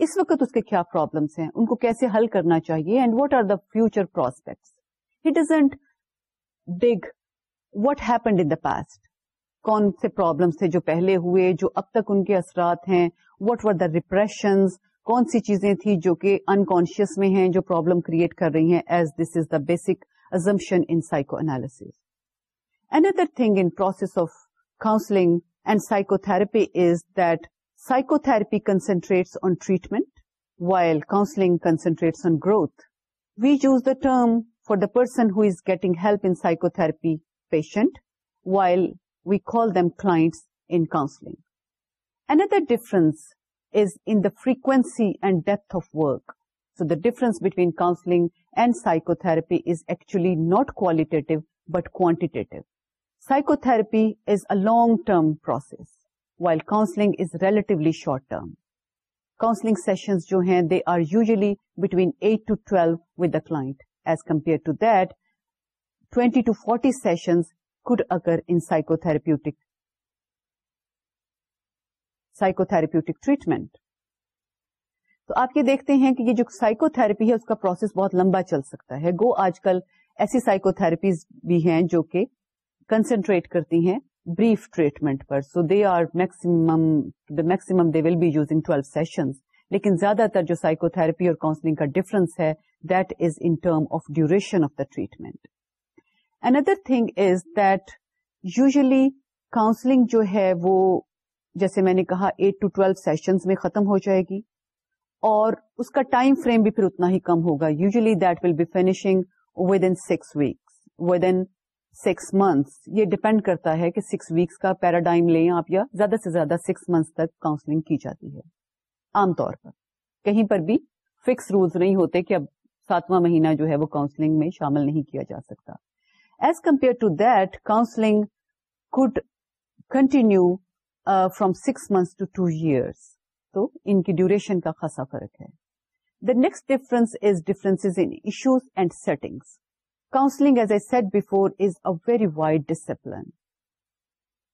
اس وقت اس کے کیا پرابلمس ہیں ان کو کیسے حل کرنا چاہیے and what are the future prospects he doesn't dig what happened in the past کون سے پرابلمس تھے جو پہلے ہوئے جو اب تک ان کے اثرات ہیں واٹ وار دا ڈپریشن کون سی چیزیں تھیں جو کہ انکانشیس میں ہیں جو پرابلم کریٹ کر رہی ہیں as this is the basic assumption in psychoanalysis N other thing in process of counselling and psychotherapy is that Psychotherapy concentrates on treatment, while counseling concentrates on growth. We use the term for the person who is getting help in psychotherapy, patient, while we call them clients in counseling. Another difference is in the frequency and depth of work. So the difference between counseling and psychotherapy is actually not qualitative but quantitative. Psychotherapy is a long-term process. while counseling is relatively short term. Counseling sessions, jo hai, they are usually between 8 to 12 with the client. As compared to that, 20 to 40 sessions could occur in psychotherapeutic psychotherapeutic treatment. تو آپ یہ دیکھتے ہیں کہ یہ جو psycho therapy ہے اس کا پروسیس بہت لمبا چل سکتا ہے گو آج کل ایسی سائیکو تھراپیز بھی ہیں جو کہ کنسنٹریٹ کرتی ہیں بریف ٹریٹمنٹ پر so they are maximum maximum they will be use انیلو سیشن لیکن زیادہ تر جو سائکو تھراپی اور کاؤنسلنگ کا ڈفرنس ہے that is Anam of duration of the treatment another thing is that usually counselling جو ہے وہ جیسے میں نے کہا ایٹ ٹو ٹویلو سیشنز میں ختم ہو جائے گی اور اس کا ٹائم فریم بھی پھر اتنا ہی کم ہوگا usually that will be finishing within six weeks within six months یہ ڈیپینڈ کرتا ہے کہ سکس ویکس کا پیراڈائم لیں آپ یا زیادہ سے زیادہ سکس منتھس تک کاؤنسلنگ کی جاتی ہے عام طور پر کہیں پر بھی فکس رولس نہیں ہوتے کہ اب ساتواں مہینہ جو ہے وہ کاؤنسلنگ میں شامل نہیں کیا جا سکتا as compare to that counselling could continue from six months to two years تو ان کی ڈیوریشن کا خاصا فرق ہے the next difference is in issues and settings counselling as I said before is a very wide discipline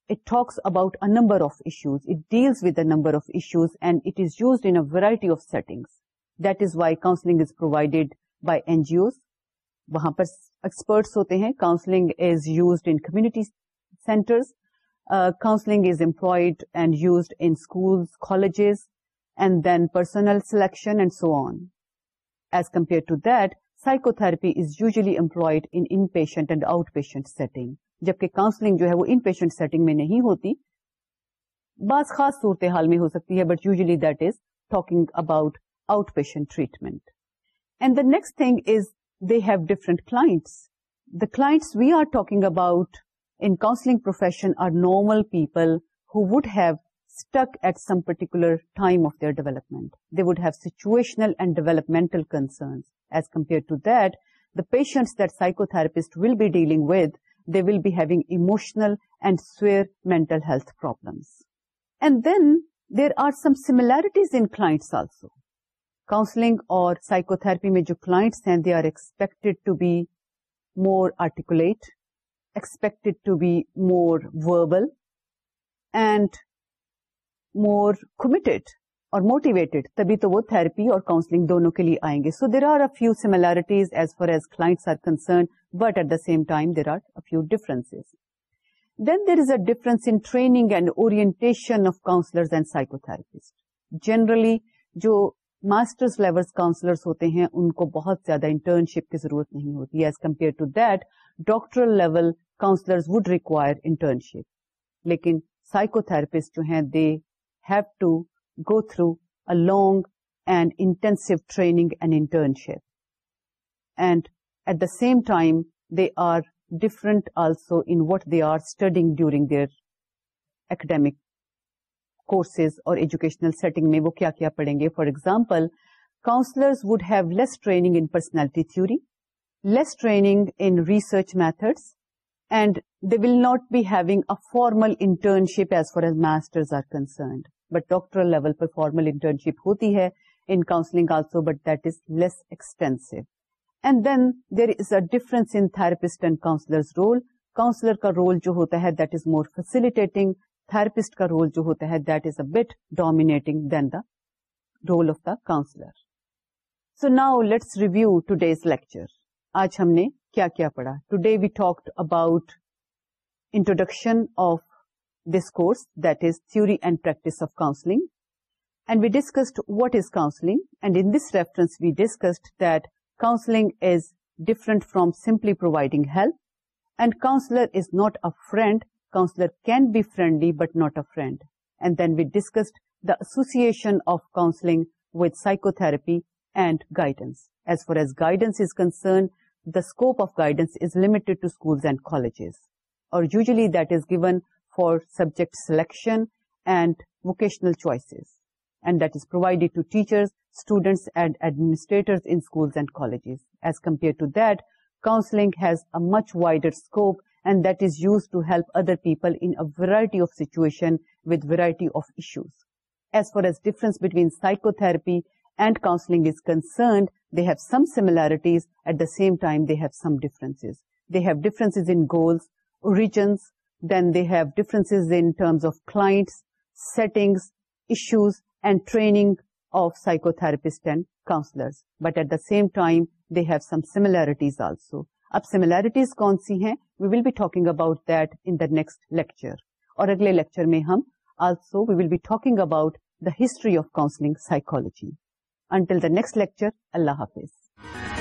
it talks about a number of issues it deals with a number of issues and it is used in a variety of setting that is why کاؤنسلگ is provided by N G Os وہاں پر اکسپرٹس ہوتے ہیں counselling is use N committee centres counselling is employed and used N schools colleges and then personnel selection and so on as compare to the psycho therapy is usually employed inpatient and outpatient setting جبکہ counselling جو ہے وہ inpatient setting میں نہیں ہوتی بعض خاص صورتحال میں ہو سکتی ہے but usually that is talking about outpatient treatment and the next thing is they have different clients the clients we are talking about in counselling profession are normal people who would have stuck at some particular time of their development. They would have situational and developmental concerns. As compared to that, the patients that psychotherapists will be dealing with, they will be having emotional and severe mental health problems. And then there are some similarities in clients also. Counseling or psychotherapy में जो clients हैं, they are expected to be more articulate, expected to be more verbal, and more committed اور motivated تبھی تو وہ therapy اور counselling دونوں کے لیے آئیں گے so there are a few similarities as far as کلاسرنڈ but at the time there are a few difference then there is a difference in training and aware of counsellors and psychotherapist generally جو master counsellor ہوتے ہیں ان کو بہت زیادہ internship کی ضرورت نہیں ہوتی as compare to that doctor level counsellor would require internship لیکن سائکو تھراپسٹ جو ہیں they have to go through a long and intense training and internship and at the same time they are different also in what they are study during their academic courses اور educational setting میں وہ کیا پڑیں گے for example counsellors would have less training in personality theory less training in research methods and they will not be having a formal internship as far as mastered but doctor level پر formal internship ہوتی ہے in counselling also but that is less expense and then there is a difference in therapist and counsellors role counsellor کا role جو ہوتا ہے that is more facilitating therapist کا role جو ہوتا ہے this a better dominating then the role of the counsellor so now let's review today آج ہم نے کیا کیا پڑا today we talk about introduction of this course, that is Theory and Practice of Counseling. And we discussed what is counseling, and in this reference we discussed that counseling is different from simply providing help, and counselor is not a friend. Counselor can be friendly but not a friend. And then we discussed the association of counseling with psychotherapy and guidance. As far as guidance is concerned, the scope of guidance is limited to schools and colleges or usually that is given for subject selection and vocational choices, and that is provided to teachers, students and administrators in schools and colleges. As compared to that, counseling has a much wider scope, and that is used to help other people in a variety of situations with variety of issues. As far as difference between psychotherapy and counseling is concerned, they have some similarities, at the same time they have some differences. They have differences in goals, origins then they have differences in terms of clients settings issues and training of psychotherapist and counsellors but at the same time they have some similarities also اب similarities کون سی ہیں we will be talking about that in next lecture اور اگلے lecture میں ہم also we will be talking about the history of counselling psychology until the next lecture Allah حافظ